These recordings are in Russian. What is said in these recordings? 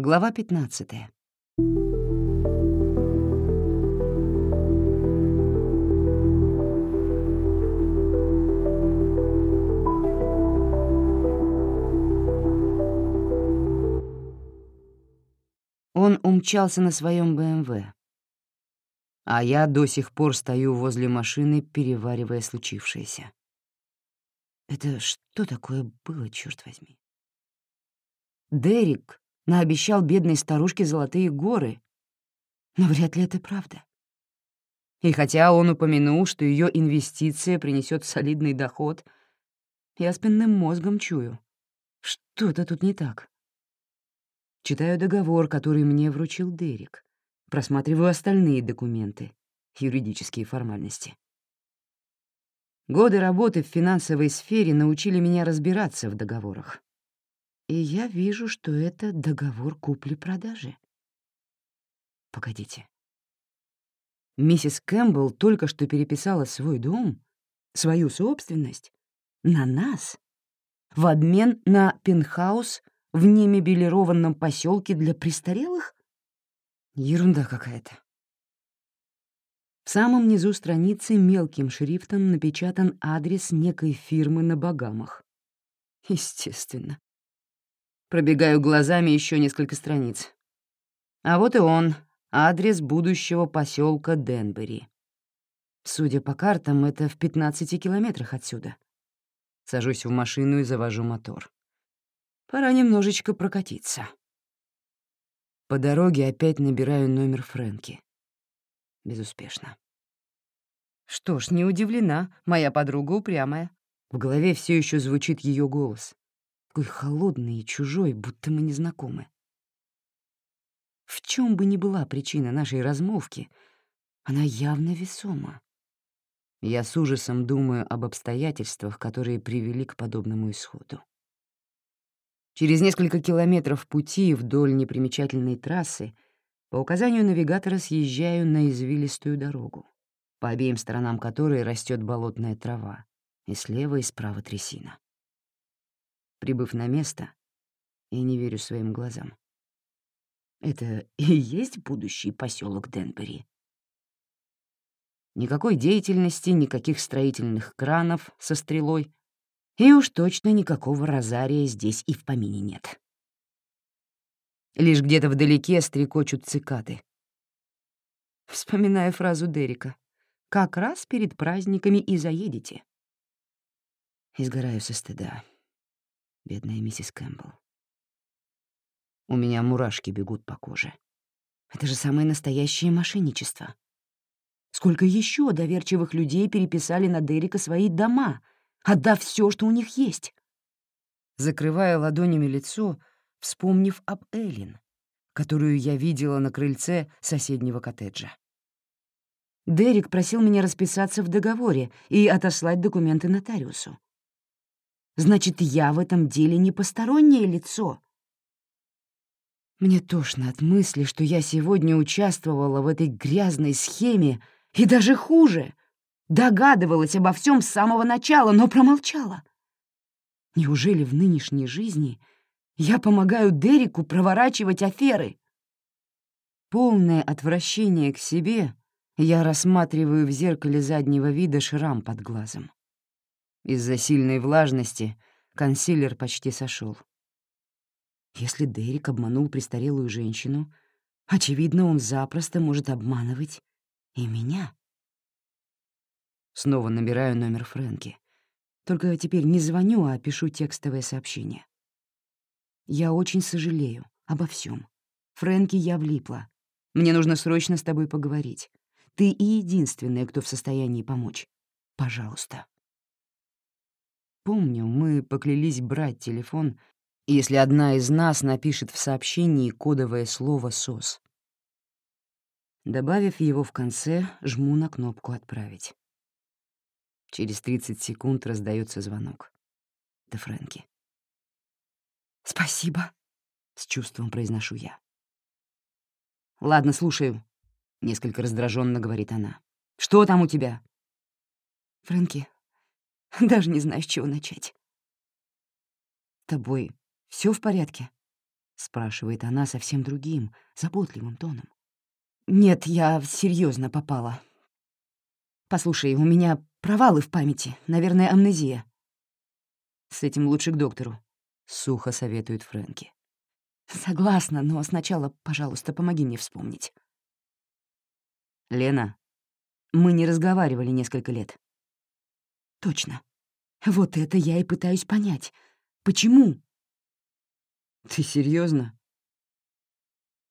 Глава 15. Он умчался на своем БМВ, а я до сих пор стою возле машины, переваривая случившееся. Это что такое было, черт возьми? Дерек наобещал бедной старушке золотые горы, но вряд ли это правда. И хотя он упомянул, что ее инвестиция принесет солидный доход, я спинным мозгом чую. Что-то тут не так. Читаю договор, который мне вручил Дерек. Просматриваю остальные документы, юридические формальности. Годы работы в финансовой сфере научили меня разбираться в договорах. И я вижу, что это договор купли-продажи. Погодите. Миссис Кэмпбелл только что переписала свой дом, свою собственность, на нас, в обмен на пентхаус в немебелированном поселке для престарелых? Ерунда какая-то. В самом низу страницы мелким шрифтом напечатан адрес некой фирмы на Багамах. Естественно. Пробегаю глазами еще несколько страниц. А вот и он, адрес будущего поселка Денбери. Судя по картам, это в 15 километрах отсюда. Сажусь в машину и завожу мотор. Пора немножечко прокатиться. По дороге опять набираю номер Фрэнки. Безуспешно. Что ж, не удивлена, моя подруга упрямая. В голове все еще звучит ее голос. Такой холодный и чужой, будто мы не знакомы. В чем бы ни была причина нашей размолвки, она явно весома. Я с ужасом думаю об обстоятельствах, которые привели к подобному исходу. Через несколько километров пути вдоль непримечательной трассы по указанию навигатора съезжаю на извилистую дорогу, по обеим сторонам которой растет болотная трава, и слева и справа трясина. Прибыв на место, я не верю своим глазам. Это и есть будущий поселок Денбери. Никакой деятельности, никаких строительных кранов со стрелой, и уж точно никакого розария здесь и в помине нет. Лишь где-то вдалеке стрекочут цикады. Вспоминая фразу Дерека. «Как раз перед праздниками и заедете». Изгораю со стыда. Бедная миссис Кэмпбелл. У меня мурашки бегут по коже. Это же самое настоящее мошенничество. Сколько еще доверчивых людей переписали на Дерека свои дома — отдав все, что у них есть. Закрывая ладонями лицо, вспомнив об Эллен, которую я видела на крыльце соседнего коттеджа. Дерек просил меня расписаться в договоре и отослать документы нотариусу. Значит, я в этом деле не постороннее лицо. Мне тошно от мысли, что я сегодня участвовала в этой грязной схеме, и даже хуже — Догадывалась обо всем с самого начала, но промолчала. Неужели в нынешней жизни я помогаю Дереку проворачивать аферы? Полное отвращение к себе я рассматриваю в зеркале заднего вида шрам под глазом. Из-за сильной влажности консилер почти сошел. Если Дерек обманул престарелую женщину, очевидно, он запросто может обманывать и меня. Снова набираю номер Фрэнки. Только теперь не звоню, а пишу текстовое сообщение. Я очень сожалею обо всем. Фрэнки, я влипла. Мне нужно срочно с тобой поговорить. Ты и единственная, кто в состоянии помочь. Пожалуйста. Помню, мы поклялись брать телефон, если одна из нас напишет в сообщении кодовое слово «СОС». Добавив его в конце, жму на кнопку «Отправить». Через 30 секунд раздается звонок. Это Фрэнки. «Спасибо», — с чувством произношу я. «Ладно, слушаю», — несколько раздраженно говорит она. «Что там у тебя?» «Фрэнки, даже не знаю, с чего начать». «С тобой все в порядке?» спрашивает она совсем другим, заботливым тоном. «Нет, я серьезно попала. Послушай, у меня провалы в памяти, наверное, амнезия». «С этим лучше к доктору», — сухо советует Фрэнки. «Согласна, но сначала, пожалуйста, помоги мне вспомнить». «Лена, мы не разговаривали несколько лет». «Точно. Вот это я и пытаюсь понять. Почему?» «Ты серьезно?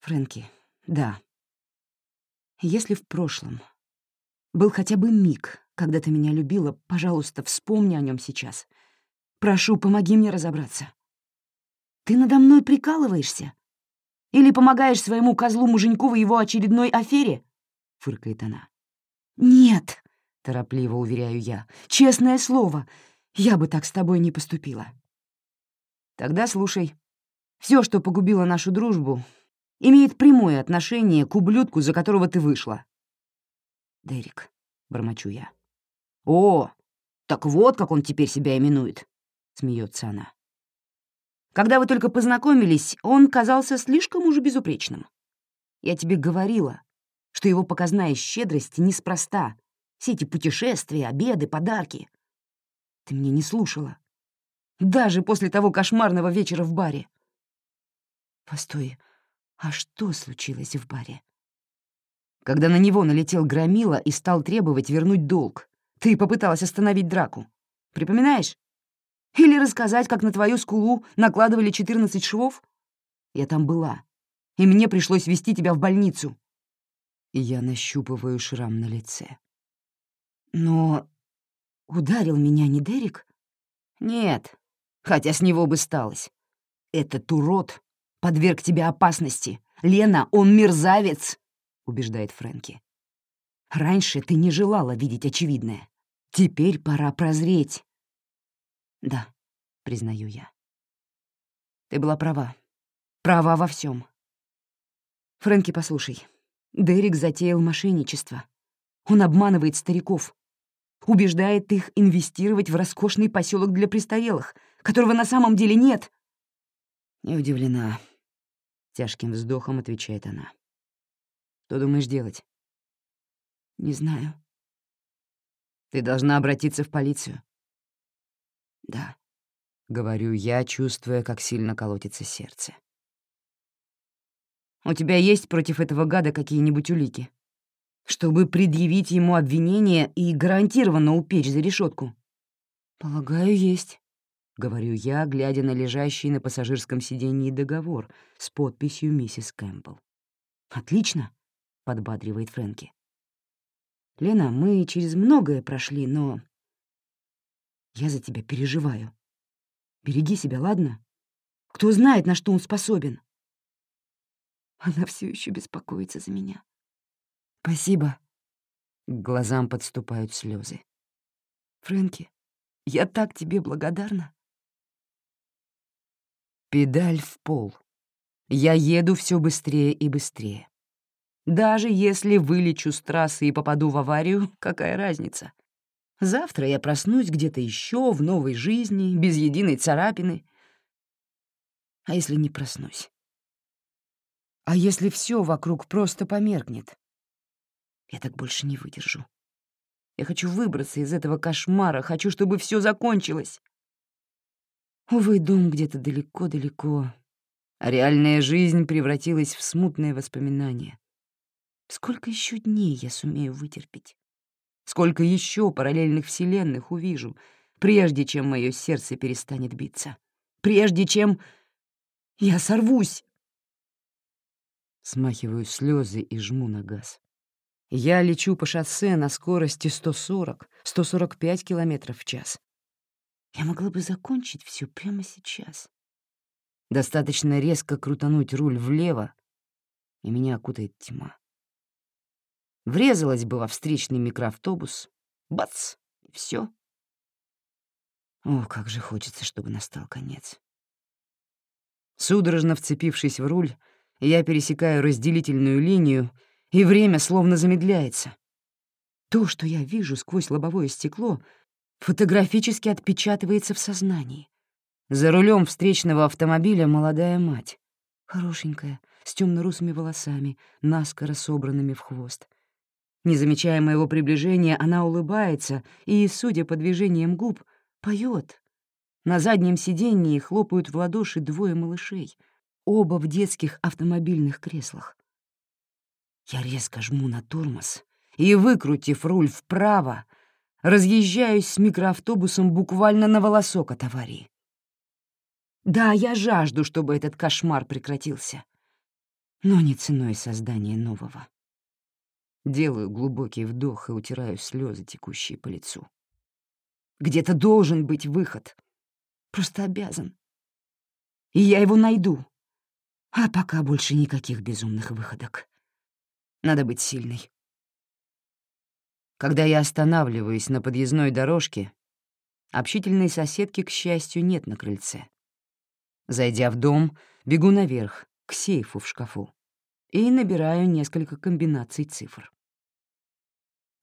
«Фрэнки, да. Если в прошлом был хотя бы миг, когда ты меня любила, пожалуйста, вспомни о нем сейчас. Прошу, помоги мне разобраться. Ты надо мной прикалываешься? Или помогаешь своему козлу-муженьку в его очередной афере?» — фыркает она. «Нет», — торопливо уверяю я, — «честное слово, я бы так с тобой не поступила». «Тогда слушай. Все, что погубило нашу дружбу, имеет прямое отношение к ублюдку, за которого ты вышла». «Дерек», — бормочу я. «О, так вот как он теперь себя именует», — смеется она. «Когда вы только познакомились, он казался слишком уж безупречным. Я тебе говорила, что его показная щедрость неспроста. Все эти путешествия, обеды, подарки. Ты меня не слушала. Даже после того кошмарного вечера в баре. Постой, а что случилось в баре? Когда на него налетел Громила и стал требовать вернуть долг, ты попыталась остановить драку. Припоминаешь? Или рассказать, как на твою скулу накладывали 14 швов? Я там была, и мне пришлось вести тебя в больницу я нащупываю шрам на лице. Но ударил меня не Дерек? Нет, хотя с него бы сталось. Этот урод подверг тебя опасности. Лена, он мерзавец, убеждает Фрэнки. Раньше ты не желала видеть очевидное. Теперь пора прозреть. Да, признаю я. Ты была права. Права во всем. Фрэнки, послушай. Дерек затеял мошенничество. Он обманывает стариков, убеждает их инвестировать в роскошный поселок для престарелых, которого на самом деле нет. Не удивлена. Тяжким вздохом отвечает она. Что думаешь делать? Не знаю. Ты должна обратиться в полицию. Да, говорю я, чувствуя, как сильно колотится сердце. У тебя есть против этого гада какие-нибудь улики? Чтобы предъявить ему обвинение и гарантированно упечь за решетку. Полагаю, есть. — говорю я, глядя на лежащий на пассажирском сиденье договор с подписью миссис Кэмпбелл. «Отлично», — подбадривает Фрэнки. «Лена, мы через многое прошли, но я за тебя переживаю. Береги себя, ладно? Кто знает, на что он способен?» Она все еще беспокоится за меня. Спасибо. К глазам подступают слезы. Фрэнки, я так тебе благодарна. Педаль в пол. Я еду все быстрее и быстрее. Даже если вылечу с трассы и попаду в аварию, какая разница? Завтра я проснусь где-то еще в новой жизни, без единой царапины. А если не проснусь? А если все вокруг просто померкнет? Я так больше не выдержу. Я хочу выбраться из этого кошмара, хочу, чтобы все закончилось. Увы, дом где-то далеко-далеко, а реальная жизнь превратилась в смутное воспоминание. Сколько еще дней я сумею вытерпеть? Сколько еще параллельных вселенных увижу, прежде чем мое сердце перестанет биться? Прежде чем я сорвусь? Смахиваю слезы и жму на газ. Я лечу по шоссе на скорости 140-145 километров в час. Я могла бы закончить все прямо сейчас. Достаточно резко крутануть руль влево, и меня окутает тьма. Врезалась бы во встречный микроавтобус. Бац! И все. О, как же хочется, чтобы настал конец. Судорожно вцепившись в руль, я пересекаю разделительную линию, и время словно замедляется. То, что я вижу сквозь лобовое стекло, фотографически отпечатывается в сознании. За рулем встречного автомобиля молодая мать. Хорошенькая, с темно русыми волосами, наскоро собранными в хвост. Не замечая моего приближения, она улыбается и, судя по движениям губ, поет. На заднем сиденье хлопают в ладоши двое малышей, оба в детских автомобильных креслах. Я резко жму на тормоз и, выкрутив руль вправо, разъезжаюсь с микроавтобусом буквально на волосок от аварии. Да, я жажду, чтобы этот кошмар прекратился, но не ценой создания нового. Делаю глубокий вдох и утираю слезы, текущие по лицу. Где-то должен быть выход. Просто обязан. И я его найду. А пока больше никаких безумных выходок. Надо быть сильной. Когда я останавливаюсь на подъездной дорожке, общительной соседки, к счастью, нет на крыльце. Зайдя в дом, бегу наверх, к сейфу в шкафу, и набираю несколько комбинаций цифр.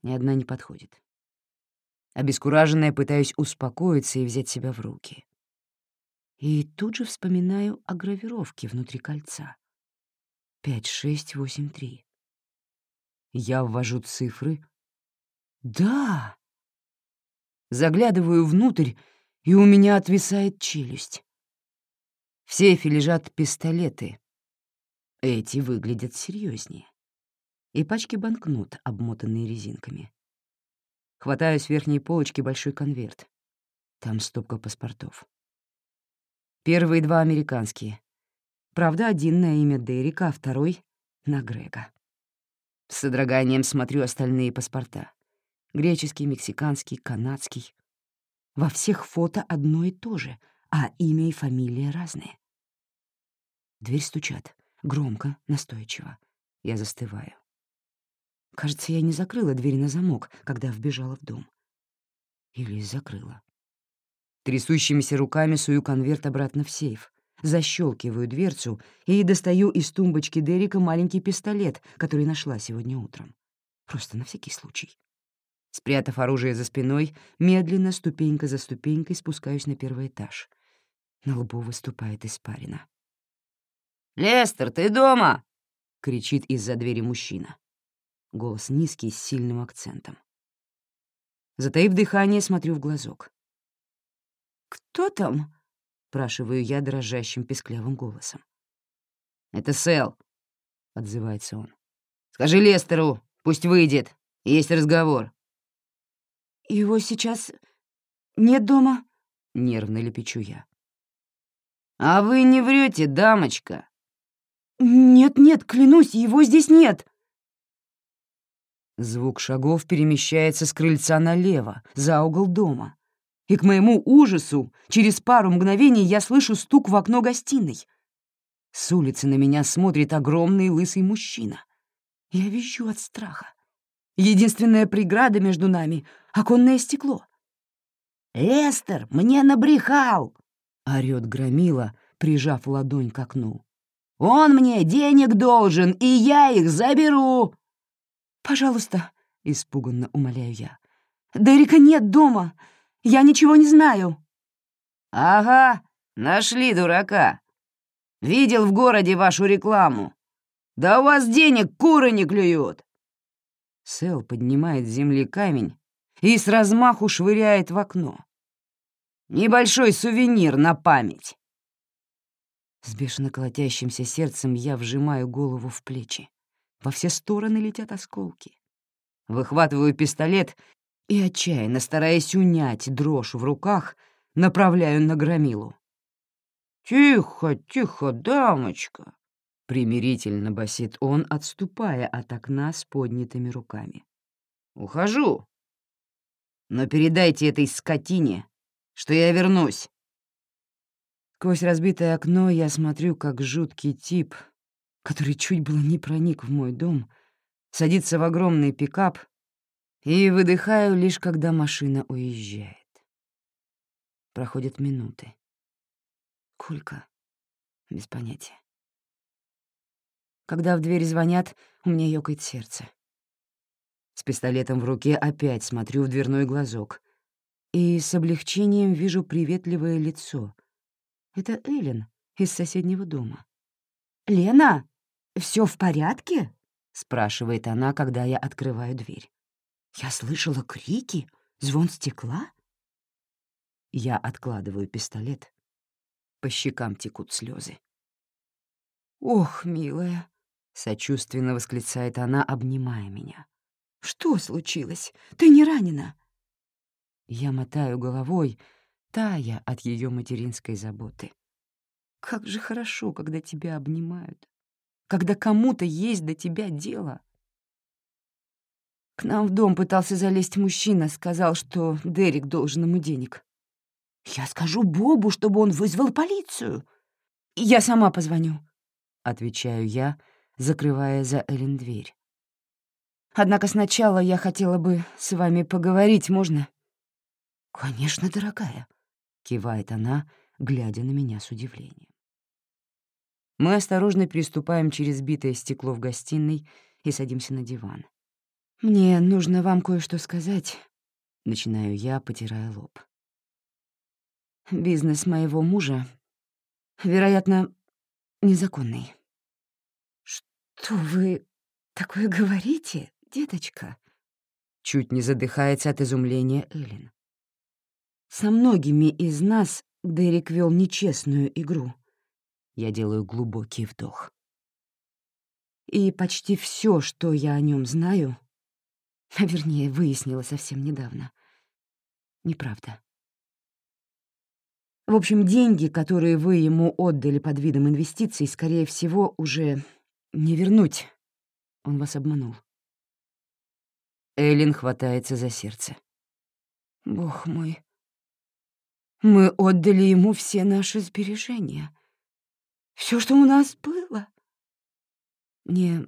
Ни одна не подходит. Обескураженная пытаюсь успокоиться и взять себя в руки. И тут же вспоминаю о гравировке внутри кольца. 5, 6, 8, 3. Я ввожу цифры да! Заглядываю внутрь, и у меня отвисает челюсть. В сейфе лежат пистолеты. Эти выглядят серьезнее. И пачки банкнот, обмотанные резинками. Хватаю с верхней полочки большой конверт. Там стопка паспортов. Первые два американские. Правда, один на имя Дерека, а второй — на Грега. С содроганием смотрю остальные паспорта. Греческий, мексиканский, канадский. Во всех фото одно и то же, а имя и фамилия разные. дверь стучат. Громко, настойчиво. Я застываю. Кажется, я не закрыла дверь на замок, когда вбежала в дом. Или закрыла. Трясущимися руками сую конверт обратно в сейф, защелкиваю дверцу и достаю из тумбочки Дерека маленький пистолет, который нашла сегодня утром. Просто на всякий случай. Спрятав оружие за спиной, медленно, ступенька за ступенькой, спускаюсь на первый этаж. На лбу выступает испарина. «Лестер, ты дома?» — кричит из-за двери мужчина. Голос низкий, с сильным акцентом. Затаив дыхание, смотрю в глазок. «Кто там?» — спрашиваю я дрожащим песклявым голосом. «Это Сэл», — отзывается он. «Скажи Лестеру, пусть выйдет, есть разговор». «Его сейчас нет дома?» — нервно лепечу я. «А вы не врете, дамочка?» «Нет-нет, клянусь, его здесь нет!» Звук шагов перемещается с крыльца налево, за угол дома. И к моему ужасу через пару мгновений я слышу стук в окно гостиной. С улицы на меня смотрит огромный лысый мужчина. Я визжу от страха. Единственная преграда между нами — оконное стекло. «Эстер, мне набрехал!» — орёт Громила, прижав ладонь к окну. «Он мне денег должен, и я их заберу!» «Пожалуйста», — испуганно умоляю я. «Дерека нет дома. Я ничего не знаю». «Ага, нашли дурака. Видел в городе вашу рекламу. Да у вас денег куры не клюют. Сэл поднимает с земли камень и с размаху швыряет в окно. «Небольшой сувенир на память!» С бешено колотящимся сердцем я вжимаю голову в плечи. Во все стороны летят осколки. Выхватываю пистолет и, отчаянно стараясь унять дрожь в руках, направляю на громилу. «Тихо, тихо, дамочка!» — примирительно басит он, отступая от окна с поднятыми руками. «Ухожу. Но передайте этой скотине, что я вернусь». Сквозь разбитое окно я смотрю, как жуткий тип, который чуть было не проник в мой дом, садится в огромный пикап и выдыхаю лишь, когда машина уезжает. Проходят минуты. Сколько? Без понятия. Когда в дверь звонят, у меня ёкает сердце. С пистолетом в руке опять смотрю в дверной глазок и с облегчением вижу приветливое лицо. Это Эллен из соседнего дома. «Лена, все в порядке?» — спрашивает она, когда я открываю дверь. «Я слышала крики, звон стекла». Я откладываю пистолет. По щекам текут слезы. «Ох, милая!» — сочувственно восклицает она, обнимая меня. «Что случилось? Ты не ранена?» Я мотаю головой, тая от ее материнской заботы. Как же хорошо, когда тебя обнимают, когда кому-то есть до тебя дело. К нам в дом пытался залезть мужчина, сказал, что Дерек должен ему денег. «Я скажу Бобу, чтобы он вызвал полицию. Я сама позвоню», — отвечаю я, закрывая за Эллен дверь. «Однако сначала я хотела бы с вами поговорить, можно?» «Конечно, дорогая», — кивает она, глядя на меня с удивлением. Мы осторожно переступаем через битое стекло в гостиной и садимся на диван. «Мне нужно вам кое-что сказать», — начинаю я, потирая лоб. Бизнес моего мужа, вероятно, незаконный. «Что вы такое говорите, деточка?» Чуть не задыхается от изумления Эллен. «Со многими из нас Дерек вел нечестную игру». Я делаю глубокий вдох. И почти все, что я о нем знаю, а вернее, выяснила совсем недавно, неправда. В общем, деньги, которые вы ему отдали под видом инвестиций, скорее всего, уже не вернуть. Он вас обманул. Эллен хватается за сердце. Бог мой. Мы отдали ему все наши сбережения. Все, что у нас было. Мне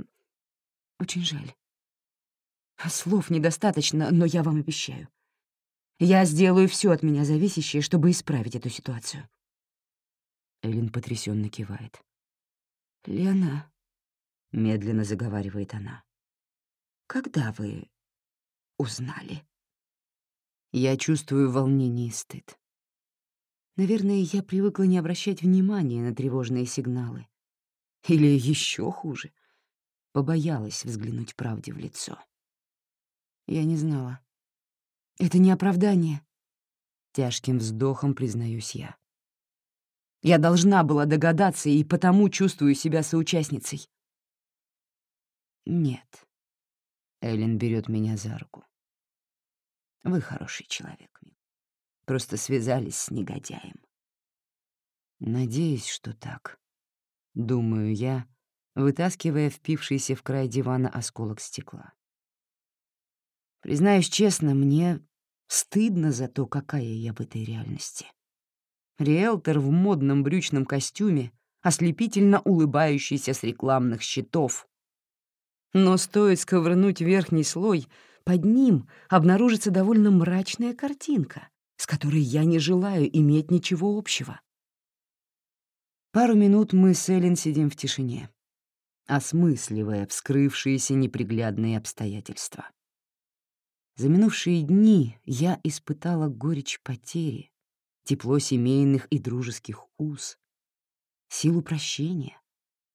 очень жаль. Слов недостаточно, но я вам обещаю. Я сделаю все от меня зависящее, чтобы исправить эту ситуацию. Элин потрясенно кивает. «Лена», — медленно заговаривает она, — «когда вы узнали?» Я чувствую волнение и стыд. Наверное, я привыкла не обращать внимания на тревожные сигналы. Или еще хуже, побоялась взглянуть правде в лицо. Я не знала. Это не оправдание. Тяжким вздохом признаюсь я. Я должна была догадаться и потому чувствую себя соучастницей. Нет. Эллен берет меня за руку. Вы хороший человек, Просто связались с негодяем. Надеюсь, что так. Думаю я, вытаскивая впившийся в край дивана осколок стекла. Признаюсь честно, мне стыдно за то, какая я в этой реальности. Риэлтор в модном брючном костюме, ослепительно улыбающийся с рекламных щитов. Но стоит сковырнуть верхний слой, под ним обнаружится довольно мрачная картинка, с которой я не желаю иметь ничего общего. Пару минут мы с Эллен сидим в тишине, осмысливая вскрывшиеся неприглядные обстоятельства. За минувшие дни я испытала горечь потери, тепло семейных и дружеских уз, силу прощения,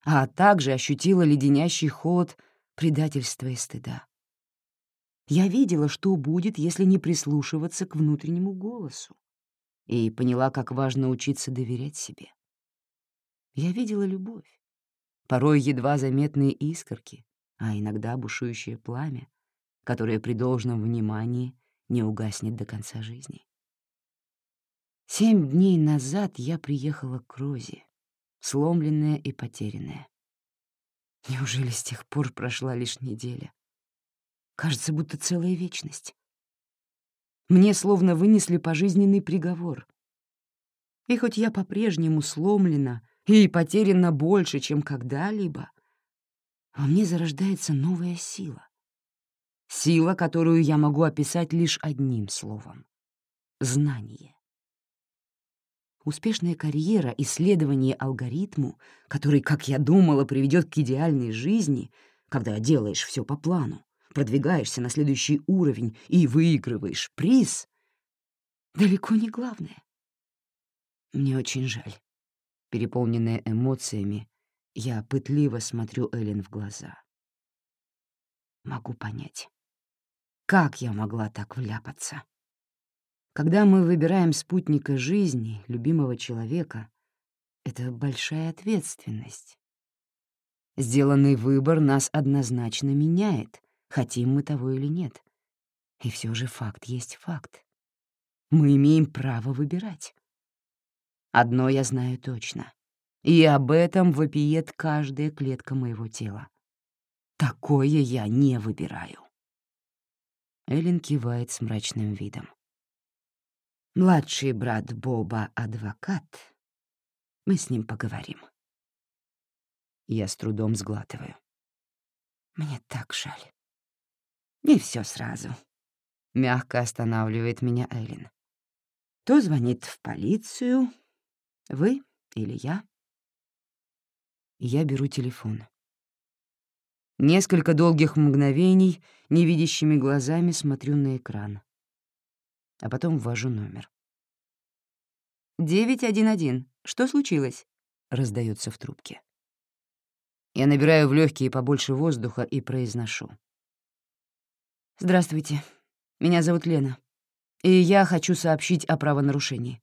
а также ощутила леденящий холод предательства и стыда. Я видела, что будет, если не прислушиваться к внутреннему голосу, и поняла, как важно учиться доверять себе. Я видела любовь, порой едва заметные искорки, а иногда бушующее пламя, которое при должном внимании не угаснет до конца жизни. Семь дней назад я приехала к Розе, сломленная и потерянная. Неужели с тех пор прошла лишь неделя? Кажется, будто целая вечность. Мне словно вынесли пожизненный приговор. И хоть я по-прежнему сломлена и потеряна больше, чем когда-либо, во мне зарождается новая сила. Сила, которую я могу описать лишь одним словом — знание. Успешная карьера, исследование алгоритму, который, как я думала, приведет к идеальной жизни, когда делаешь все по плану, продвигаешься на следующий уровень и выигрываешь приз, далеко не главное. Мне очень жаль. Переполненная эмоциями, Я пытливо смотрю Эллен в глаза. Могу понять. Как я могла так вляпаться? Когда мы выбираем спутника жизни, любимого человека, это большая ответственность. Сделанный выбор нас однозначно меняет, хотим мы того или нет. И все же факт есть факт. Мы имеем право выбирать. Одно я знаю точно. И об этом вопиет каждая клетка моего тела. Такое я не выбираю. Эллен кивает с мрачным видом. Младший брат Боба — адвокат. Мы с ним поговорим. Я с трудом сглатываю. Мне так жаль. Не все сразу. Мягко останавливает меня Эллен. То звонит в полицию, вы или я. Я беру телефон. Несколько долгих мгновений невидящими глазами смотрю на экран, а потом ввожу номер. «911. Что случилось?» — раздается в трубке. Я набираю в легкие побольше воздуха и произношу. «Здравствуйте. Меня зовут Лена. И я хочу сообщить о правонарушении».